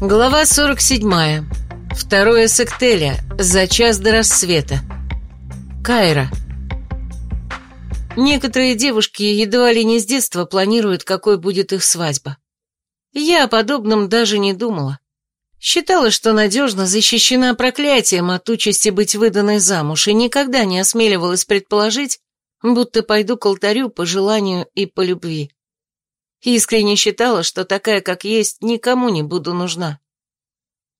Глава 47. Второе сектеля. За час до рассвета. Кайра. Некоторые девушки едва ли не с детства планируют, какой будет их свадьба. Я о подобном даже не думала. Считала, что надежно защищена проклятием от участи быть выданной замуж, и никогда не осмеливалась предположить, будто пойду к алтарю по желанию и по любви. Искренне считала, что такая, как есть, никому не буду нужна.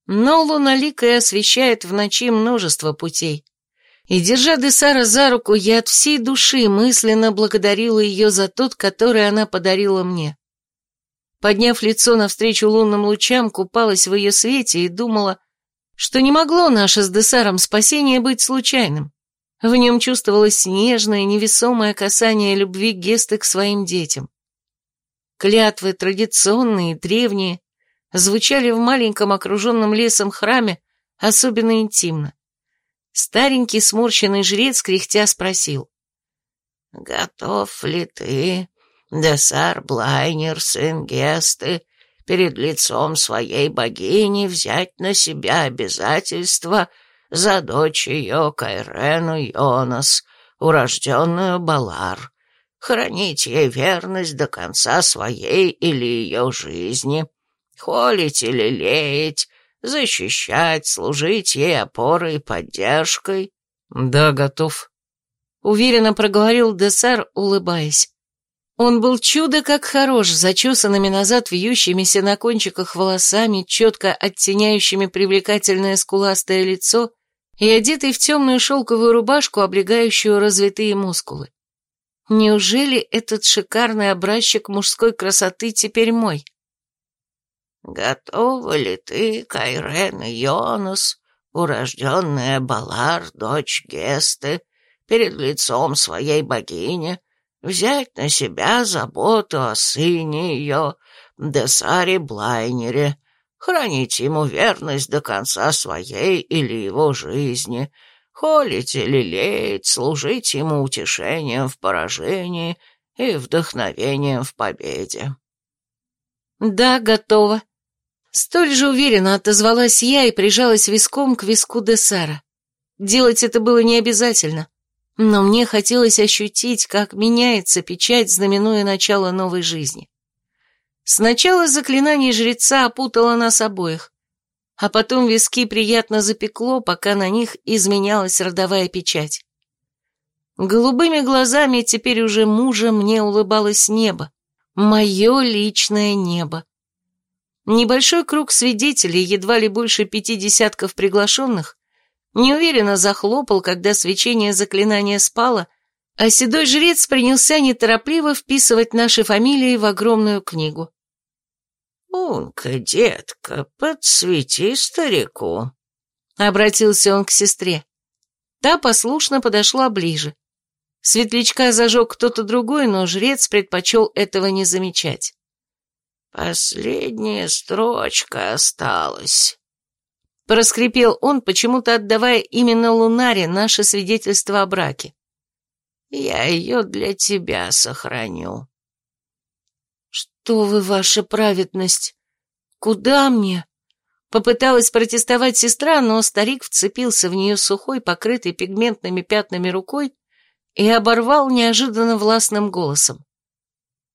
Но луналикая освещает в ночи множество путей. И, держа Десара за руку, я от всей души мысленно благодарила ее за тот, который она подарила мне. Подняв лицо навстречу лунным лучам, купалась в ее свете и думала, что не могло наше с Десаром спасение быть случайным. В нем чувствовалось нежное, невесомое касание любви Гесты к своим детям. Клятвы, традиционные древние, звучали в маленьком окруженном лесом храме особенно интимно. Старенький сморщенный жрец кряхтя спросил. «Готов ли ты, Десар Блайнер, сын Гесты, перед лицом своей богини взять на себя обязательства за дочь ее Кайрену Йонас, урожденную Балар, хранить ей верность до конца своей или ее жизни, холить или леять, защищать, служить ей опорой и поддержкой. Да, готов. Уверенно проговорил Десар, улыбаясь. Он был чудо как хорош, зачесанными назад вьющимися на кончиках волосами, четко оттеняющими привлекательное скуластое лицо и одетый в темную шелковую рубашку, облегающую развитые мускулы. Неужели этот шикарный образчик мужской красоты теперь мой? «Готова ли ты, Кайрен Йонус, урожденная Балар, дочь Гесты, перед лицом своей богини, взять на себя заботу о сыне ее, Десаре Блайнере, хранить ему верность до конца своей или его жизни, холить или лелеять, служить ему утешением в поражении и вдохновением в победе. «Да, готова». Столь же уверенно отозвалась я и прижалась виском к виску Десара. Делать это было не обязательно, но мне хотелось ощутить, как меняется печать, знаменуя начало новой жизни. Сначала заклинание жреца опутало нас обоих, а потом виски приятно запекло, пока на них изменялась родовая печать. Голубыми глазами теперь уже мужа мне улыбалось небо, мое личное небо. Небольшой круг свидетелей, едва ли больше пяти десятков приглашенных, неуверенно захлопал, когда свечение заклинания спало, а седой жрец принялся неторопливо вписывать наши фамилии в огромную книгу. «Унка, детка, подсвети старику», — обратился он к сестре. Та послушно подошла ближе. Светлячка зажег кто-то другой, но жрец предпочел этого не замечать. «Последняя строчка осталась», — проскрипел он, почему-то отдавая именно Лунаре наше свидетельство о браке. «Я ее для тебя сохраню». «Что вы, ваша праведность? Куда мне?» Попыталась протестовать сестра, но старик вцепился в нее сухой, покрытой пигментными пятнами рукой и оборвал неожиданно властным голосом.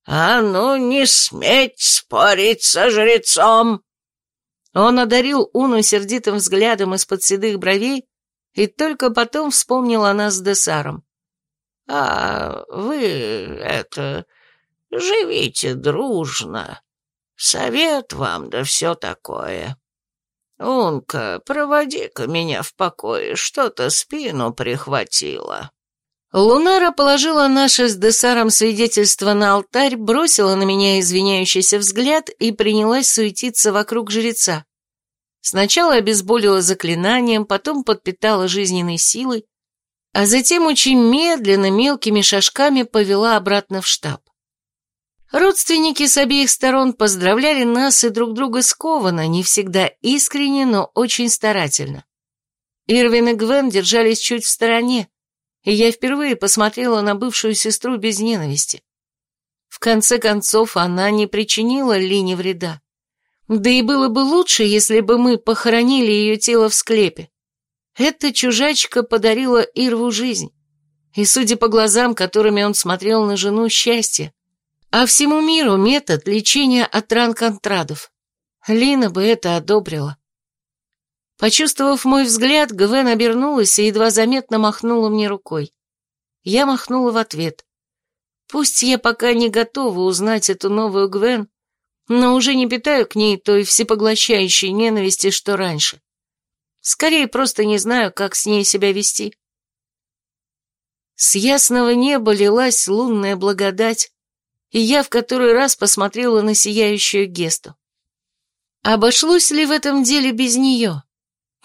«А ну, не сметь спорить со жрецом!» Он одарил Уну сердитым взглядом из-под седых бровей и только потом вспомнил о нас с Десаром. «А вы, это, Живите дружно. Совет вам, да все такое. Унка, проводи-ка меня в покое, что-то спину прихватило». Лунара положила наше с Десаром свидетельство на алтарь, бросила на меня извиняющийся взгляд и принялась суетиться вокруг жреца. Сначала обезболила заклинанием, потом подпитала жизненной силой, а затем очень медленно, мелкими шажками повела обратно в штаб. Родственники с обеих сторон поздравляли нас и друг друга скованно, не всегда искренне, но очень старательно. Ирвин и Гвен держались чуть в стороне, и я впервые посмотрела на бывшую сестру без ненависти. В конце концов, она не причинила Лине вреда. Да и было бы лучше, если бы мы похоронили ее тело в склепе. Эта чужачка подарила Ирву жизнь. И, судя по глазам, которыми он смотрел на жену, счастье. А всему миру метод лечения от ран контрадов. Лина бы это одобрила. Почувствовав мой взгляд, Гвен обернулась и едва заметно махнула мне рукой. Я махнула в ответ. Пусть я пока не готова узнать эту новую Гвен, но уже не питаю к ней той всепоглощающей ненависти, что раньше. Скорее, просто не знаю, как с ней себя вести. С ясного неба лилась лунная благодать, и я в который раз посмотрела на сияющую Гесту. Обошлось ли в этом деле без нее?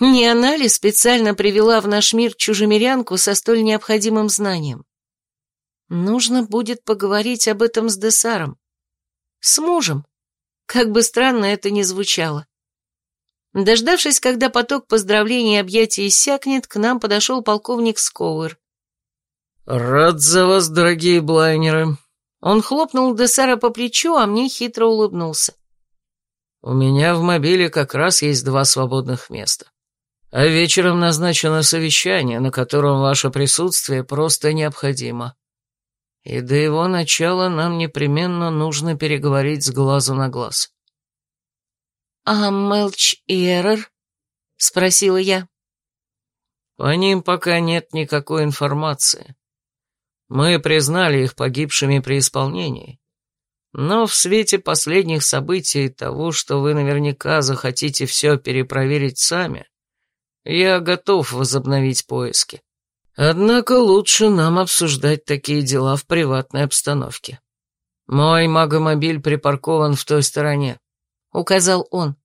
Не она ли специально привела в наш мир чужемирянку со столь необходимым знанием? Нужно будет поговорить об этом с Десаром. С мужем. Как бы странно это ни звучало. Дождавшись, когда поток поздравлений и объятий иссякнет, к нам подошел полковник Скоуэр. «Рад за вас, дорогие блайнеры». Он хлопнул Десара по плечу, а мне хитро улыбнулся. «У меня в мобиле как раз есть два свободных места. А вечером назначено совещание, на котором ваше присутствие просто необходимо. И до его начала нам непременно нужно переговорить с глазу на глаз». «А Мелч и Эррор?» — спросила я. «По ним пока нет никакой информации. Мы признали их погибшими при исполнении. Но в свете последних событий того, что вы наверняка захотите все перепроверить сами, я готов возобновить поиски. Однако лучше нам обсуждать такие дела в приватной обстановке. Мой магомобиль припаркован в той стороне указал он.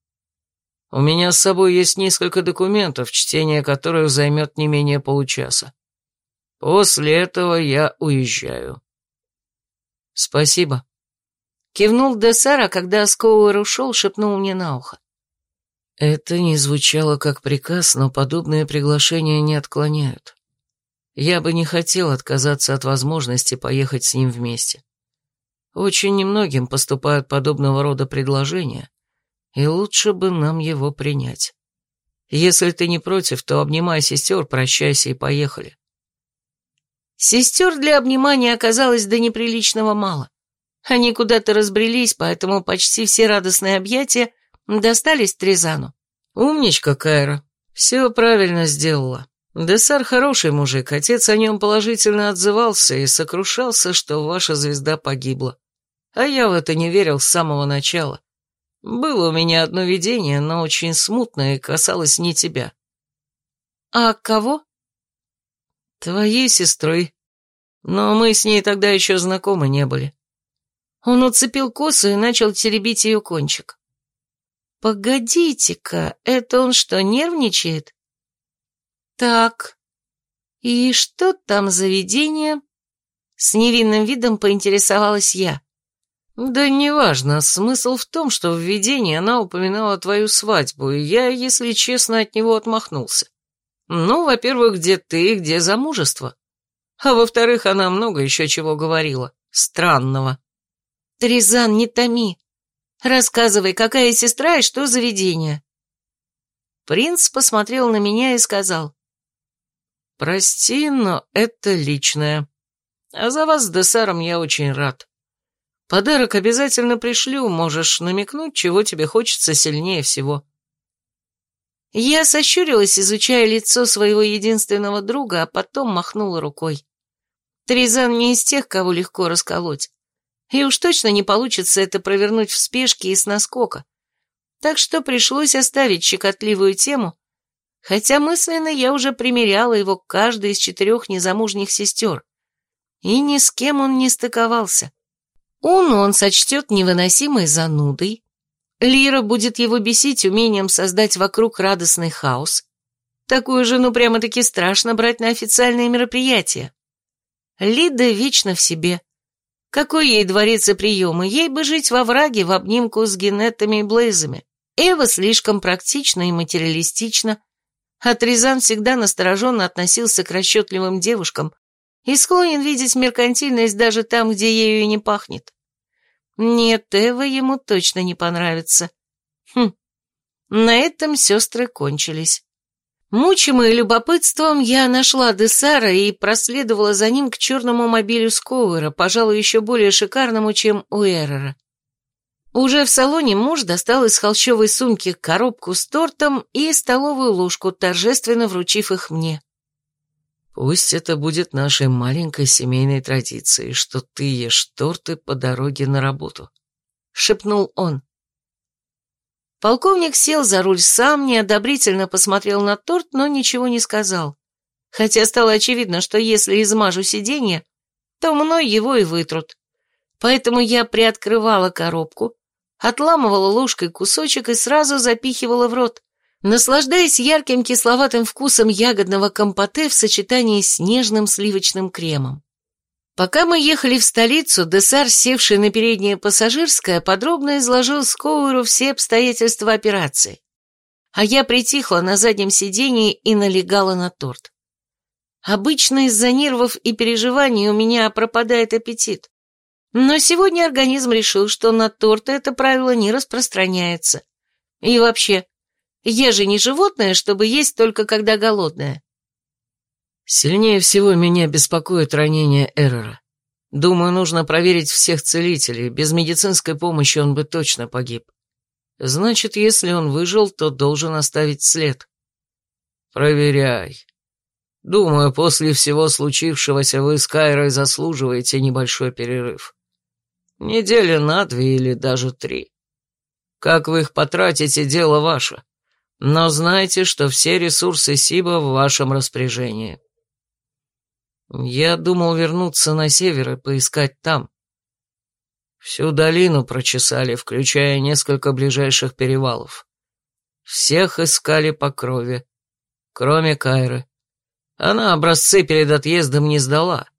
«У меня с собой есть несколько документов, чтение которых займет не менее получаса. После этого я уезжаю». «Спасибо». Кивнул Десара, когда Скоуэр ушел, шепнул мне на ухо. Это не звучало как приказ, но подобные приглашения не отклоняют. Я бы не хотел отказаться от возможности поехать с ним вместе. Очень немногим поступают подобного рода предложения, и лучше бы нам его принять. Если ты не против, то обнимай сестер, прощайся и поехали. Сестер для обнимания оказалось до неприличного мало. Они куда-то разбрелись, поэтому почти все радостные объятия достались Тризану. Умничка, Кайра. Все правильно сделала. Десар хороший мужик, отец о нем положительно отзывался и сокрушался, что ваша звезда погибла. А я в это не верил с самого начала. Было у меня одно видение, но очень смутное и касалось не тебя. А кого? Твоей сестры. Но мы с ней тогда еще знакомы не были. Он уцепил косу и начал теребить ее кончик. Погодите-ка, это он что, нервничает? Так, и что там за видение? С невинным видом поинтересовалась я. «Да неважно, смысл в том, что в видении она упоминала твою свадьбу, и я, если честно, от него отмахнулся. Ну, во-первых, где ты, где замужество? А во-вторых, она много еще чего говорила. Странного». «Тризан, не томи. Рассказывай, какая сестра и что за видение?» Принц посмотрел на меня и сказал. «Прости, но это личное. А за вас с Десаром я очень рад. Подарок обязательно пришлю, можешь намекнуть, чего тебе хочется сильнее всего». Я сощурилась, изучая лицо своего единственного друга, а потом махнула рукой. Тризан не из тех, кого легко расколоть. И уж точно не получится это провернуть в спешке и с наскока. Так что пришлось оставить щекотливую тему, хотя мысленно я уже примеряла его к каждой из четырех незамужних сестер. И ни с кем он не стыковался. Уну он сочтет невыносимой занудой. Лира будет его бесить умением создать вокруг радостный хаос. Такую жену прямо-таки страшно брать на официальные мероприятия. Лида вечно в себе. Какой ей дворец и приемы? Ей бы жить во враге в обнимку с генетами и блейзами. Эва слишком практична и материалистична. А Тризан всегда настороженно относился к расчетливым девушкам, и склонен видеть меркантильность даже там, где ею и не пахнет. Нет, Эва ему точно не понравится. Хм, на этом сестры кончились. Мучимая любопытством, я нашла Десара и проследовала за ним к черному мобилю Скоуэра, пожалуй, еще более шикарному, чем у Эррора. Уже в салоне муж достал из холщовой сумки коробку с тортом и столовую ложку, торжественно вручив их мне. «Пусть это будет нашей маленькой семейной традицией, что ты ешь торты по дороге на работу», — шепнул он. Полковник сел за руль сам, неодобрительно посмотрел на торт, но ничего не сказал. Хотя стало очевидно, что если измажу сиденье, то мной его и вытрут. Поэтому я приоткрывала коробку, отламывала ложкой кусочек и сразу запихивала в рот, наслаждаясь ярким кисловатым вкусом ягодного компоте в сочетании с нежным сливочным кремом. Пока мы ехали в столицу, Десар, севший на переднее пассажирское, подробно изложил Скоуэру все обстоятельства операции. А я притихла на заднем сидении и налегала на торт. Обычно из-за нервов и переживаний у меня пропадает аппетит. Но сегодня организм решил, что на торты это правило не распространяется. И вообще, я же не животное, чтобы есть только когда голодная. Сильнее всего меня беспокоит ранение Эррора. Думаю, нужно проверить всех целителей. Без медицинской помощи он бы точно погиб. Значит, если он выжил, то должен оставить след. Проверяй. Думаю, после всего случившегося вы с Кайрой заслуживаете небольшой перерыв. Недели на две или даже три. Как вы их потратите, дело ваше. Но знайте, что все ресурсы Сиба в вашем распоряжении. Я думал вернуться на север и поискать там. Всю долину прочесали, включая несколько ближайших перевалов. Всех искали по крови, кроме Кайры. Она образцы перед отъездом не сдала,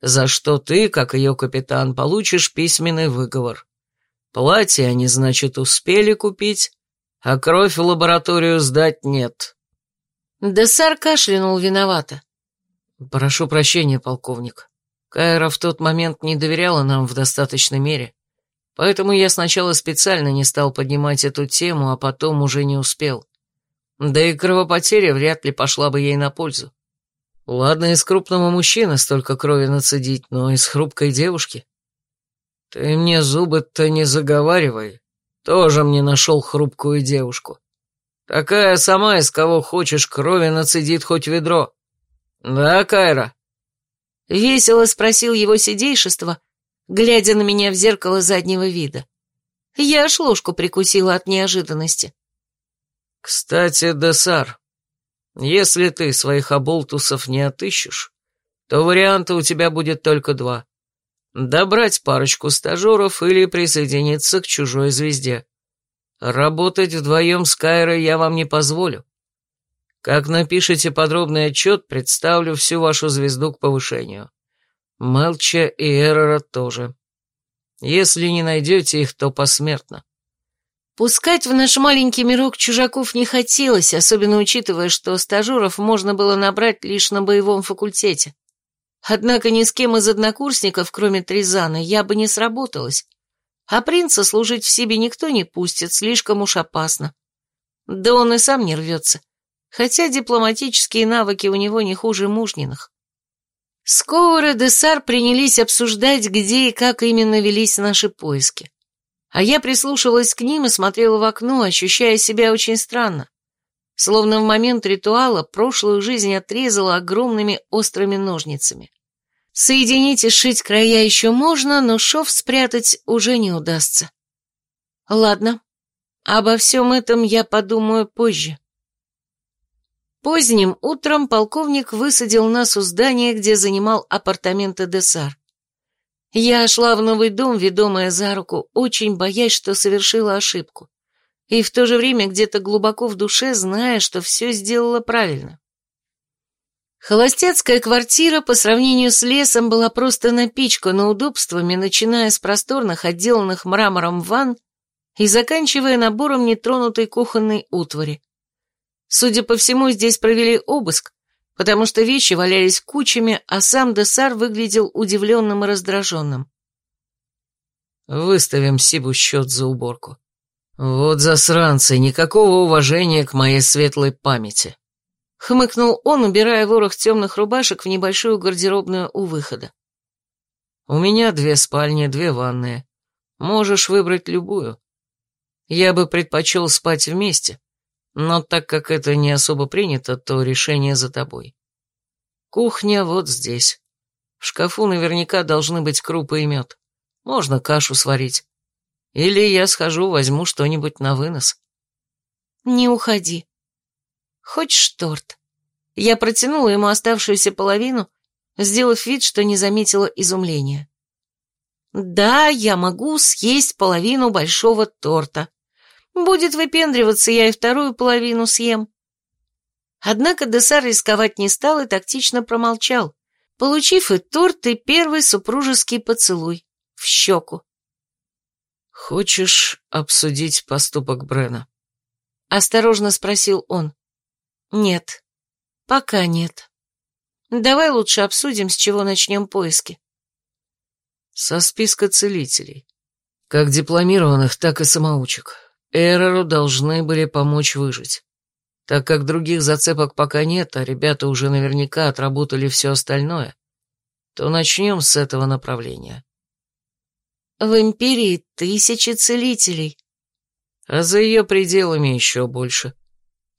за что ты, как ее капитан, получишь письменный выговор. Платье они, значит, успели купить, а кровь в лабораторию сдать нет. Десар кашлянул виновато. «Прошу прощения, полковник. Кайра в тот момент не доверяла нам в достаточной мере, поэтому я сначала специально не стал поднимать эту тему, а потом уже не успел. Да и кровопотеря вряд ли пошла бы ей на пользу. Ладно, из крупного мужчины столько крови нацедить, но из хрупкой девушки? Ты мне зубы-то не заговаривай. Тоже мне нашел хрупкую девушку. Такая сама, из кого хочешь, крови нацедит хоть ведро. «Да, Кайра?» Весело спросил его сидейшество, глядя на меня в зеркало заднего вида. Я аж ложку прикусила от неожиданности. «Кстати, Десар, если ты своих оболтусов не отыщешь, то варианта у тебя будет только два. Добрать парочку стажеров или присоединиться к чужой звезде. Работать вдвоем с Кайрой я вам не позволю. Как напишите подробный отчет, представлю всю вашу звезду к повышению. Мелча и Эрора тоже. Если не найдете их, то посмертно. Пускать в наш маленький мирок чужаков не хотелось, особенно учитывая, что стажеров можно было набрать лишь на боевом факультете. Однако ни с кем из однокурсников, кроме Тризана, я бы не сработалась. А принца служить в себе никто не пустит, слишком уж опасно. Да он и сам не рвется хотя дипломатические навыки у него не хуже мужниных. Скоуэр и Десар принялись обсуждать, где и как именно велись наши поиски. А я прислушивалась к ним и смотрела в окно, ощущая себя очень странно. Словно в момент ритуала прошлую жизнь отрезала огромными острыми ножницами. Соединить и сшить края еще можно, но шов спрятать уже не удастся. Ладно, обо всем этом я подумаю позже. Поздним утром полковник высадил нас у здания, где занимал апартаменты Десар. Я шла в новый дом, ведомая за руку, очень боясь, что совершила ошибку. И в то же время где-то глубоко в душе, зная, что все сделала правильно. Холостяцкая квартира по сравнению с лесом была просто напичкана удобствами, начиная с просторных, отделанных мрамором ванн и заканчивая набором нетронутой кухонной утвари. Судя по всему, здесь провели обыск, потому что вещи валялись кучами, а сам Десар выглядел удивленным и раздраженным. «Выставим Сибу счет за уборку. Вот засранцы, никакого уважения к моей светлой памяти. Хмыкнул он, убирая ворох темных рубашек в небольшую гардеробную у выхода. У меня две спальни, две ванные. Можешь выбрать любую. Я бы предпочел спать вместе, но так как это не особо принято, то решение за тобой. Кухня вот здесь. В шкафу наверняка должны быть крупы и мед. Можно кашу сварить. Или я схожу, возьму что-нибудь на вынос. Не уходи. Хочешь торт? Я протянула ему оставшуюся половину, сделав вид, что не заметила изумления. Да, я могу съесть половину большого торта. Будет выпендриваться, я и вторую половину съем. Однако Десар рисковать не стал и тактично промолчал, получив и торт, и первый супружеский поцелуй в щеку. «Хочешь обсудить поступок Брена?» Осторожно спросил он. «Нет, пока нет. Давай лучше обсудим, с чего начнем поиски». «Со списка целителей. Как дипломированных, так и самоучек. Эрору должны были помочь выжить. Так как других зацепок пока нет, а ребята уже наверняка отработали все остальное, то начнем с этого направления. В Империи тысячи целителей. А за ее пределами еще больше.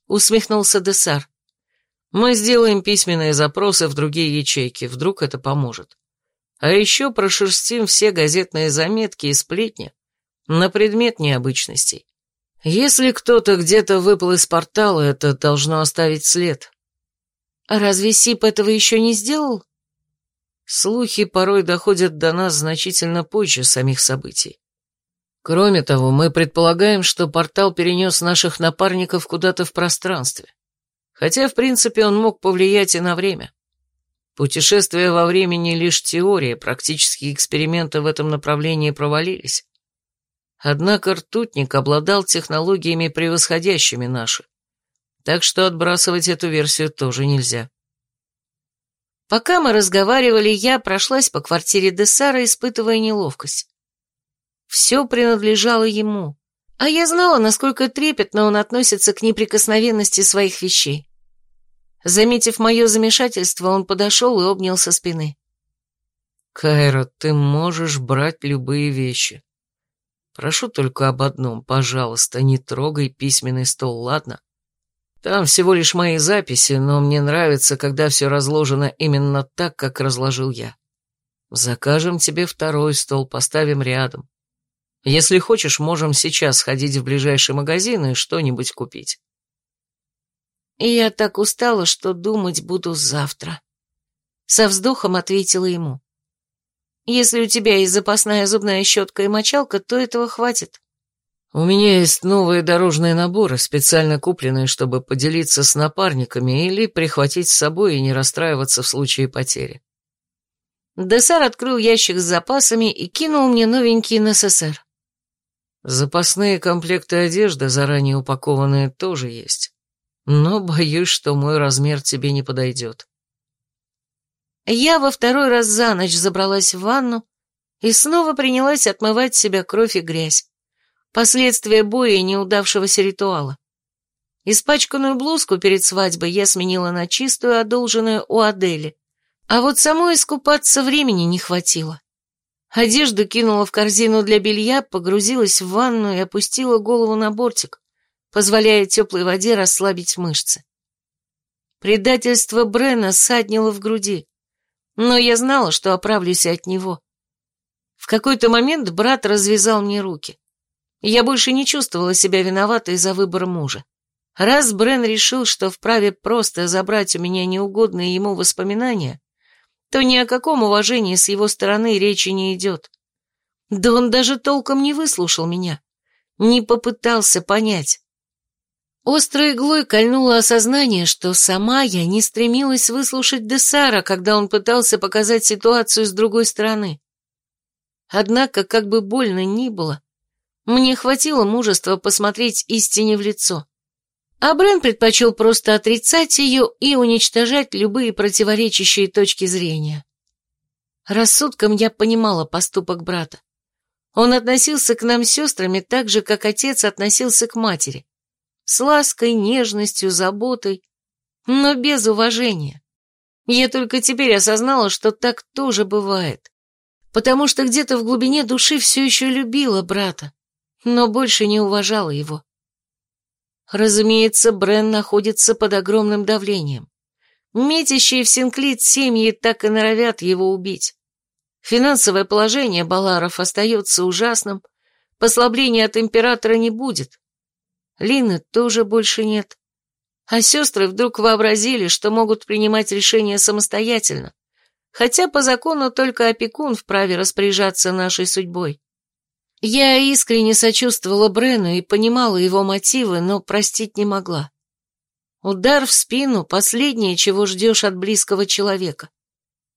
Усмехнулся Десар. Мы сделаем письменные запросы в другие ячейки, вдруг это поможет. А еще прошерстим все газетные заметки и сплетни на предмет необычностей. Если кто-то где-то выпал из портала, это должно оставить след. А разве Сип этого еще не сделал? Слухи порой доходят до нас значительно позже самих событий. Кроме того, мы предполагаем, что портал перенес наших напарников куда-то в пространстве. Хотя, в принципе, он мог повлиять и на время. Путешествие во времени лишь теория, практические эксперименты в этом направлении провалились. Однако ртутник обладал технологиями, превосходящими наши. Так что отбрасывать эту версию тоже нельзя. Пока мы разговаривали, я прошлась по квартире Десара, испытывая неловкость. Все принадлежало ему, а я знала, насколько трепетно он относится к неприкосновенности своих вещей. Заметив мое замешательство, он подошел и обнял со спины. «Кайра, ты можешь брать любые вещи. Прошу только об одном, пожалуйста, не трогай письменный стол, ладно? Там всего лишь мои записи, но мне нравится, когда все разложено именно так, как разложил я. Закажем тебе второй стол, поставим рядом. Если хочешь, можем сейчас сходить в ближайший магазин и что-нибудь купить. И я так устала, что думать буду завтра. Со вздохом ответила ему. Если у тебя есть запасная зубная щетка и мочалка, то этого хватит. У меня есть новые дорожные наборы, специально купленные, чтобы поделиться с напарниками или прихватить с собой и не расстраиваться в случае потери. Десар открыл ящик с запасами и кинул мне новенький НССР. Запасные комплекты одежды, заранее упакованные, тоже есть. Но боюсь, что мой размер тебе не подойдет. Я во второй раз за ночь забралась в ванну и снова принялась отмывать себя кровь и грязь. Последствия боя и неудавшегося ритуала. Испачканную блузку перед свадьбой я сменила на чистую, одолженную у Адели. А вот самой искупаться времени не хватило. Одежду кинула в корзину для белья, погрузилась в ванну и опустила голову на бортик, позволяя теплой воде расслабить мышцы. Предательство Брена саднило в груди но я знала, что оправлюсь от него. В какой-то момент брат развязал мне руки. Я больше не чувствовала себя виноватой за выбор мужа. Раз Брен решил, что вправе просто забрать у меня неугодные ему воспоминания, то ни о каком уважении с его стороны речи не идет. Да он даже толком не выслушал меня, не попытался понять. Острой иглой кольнуло осознание, что сама я не стремилась выслушать Десара, когда он пытался показать ситуацию с другой стороны. Однако, как бы больно ни было, мне хватило мужества посмотреть истине в лицо. А Брен предпочел просто отрицать ее и уничтожать любые противоречащие точки зрения. Рассудком я понимала поступок брата. Он относился к нам сестрами так же, как отец относился к матери. С лаской, нежностью, заботой, но без уважения. Я только теперь осознала, что так тоже бывает. Потому что где-то в глубине души все еще любила брата, но больше не уважала его. Разумеется, Брен находится под огромным давлением. Метящие в Синклит семьи так и норовят его убить. Финансовое положение Баларов остается ужасным, послабления от императора не будет. Лины тоже больше нет. А сестры вдруг вообразили, что могут принимать решения самостоятельно, хотя по закону только опекун вправе распоряжаться нашей судьбой. Я искренне сочувствовала Брену и понимала его мотивы, но простить не могла. Удар в спину — последнее, чего ждешь от близкого человека.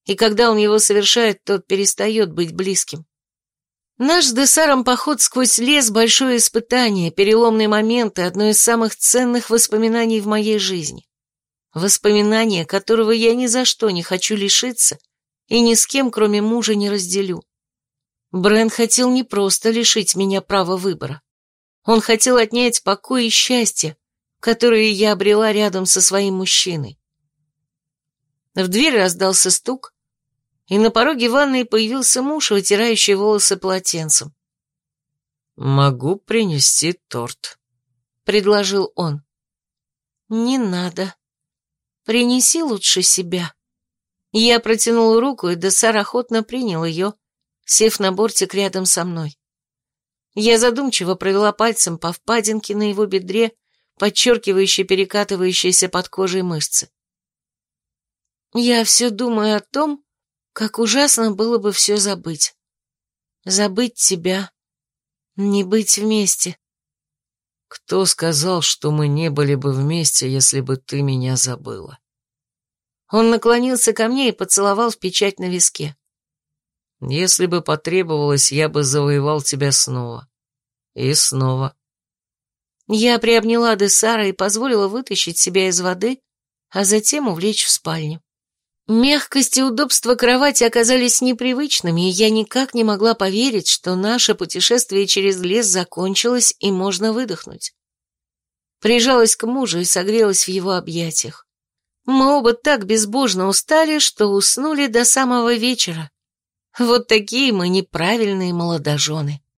И когда он его совершает, тот перестает быть близким. Наш с Десаром поход сквозь лес — большое испытание, переломный момент и одно из самых ценных воспоминаний в моей жизни. Воспоминание, которого я ни за что не хочу лишиться и ни с кем, кроме мужа, не разделю. Брен хотел не просто лишить меня права выбора. Он хотел отнять покой и счастье, которые я обрела рядом со своим мужчиной. В дверь раздался стук, и на пороге ванной появился муж, вытирающий волосы полотенцем. «Могу принести торт», — предложил он. «Не надо. Принеси лучше себя». Я протянула руку, и Десар охотно принял ее, сев на бортик рядом со мной. Я задумчиво провела пальцем по впадинке на его бедре, подчеркивающей перекатывающиеся под кожей мышцы. Я все думаю о том, как ужасно было бы все забыть. Забыть тебя, не быть вместе. Кто сказал, что мы не были бы вместе, если бы ты меня забыла? Он наклонился ко мне и поцеловал в печать на виске. Если бы потребовалось, я бы завоевал тебя снова. И снова. Я приобняла Десара и позволила вытащить себя из воды, а затем увлечь в спальню. Мягкость и удобство кровати оказались непривычными, и я никак не могла поверить, что наше путешествие через лес закончилось и можно выдохнуть. Прижалась к мужу и согрелась в его объятиях. Мы оба так безбожно устали, что уснули до самого вечера. Вот такие мы неправильные молодожены.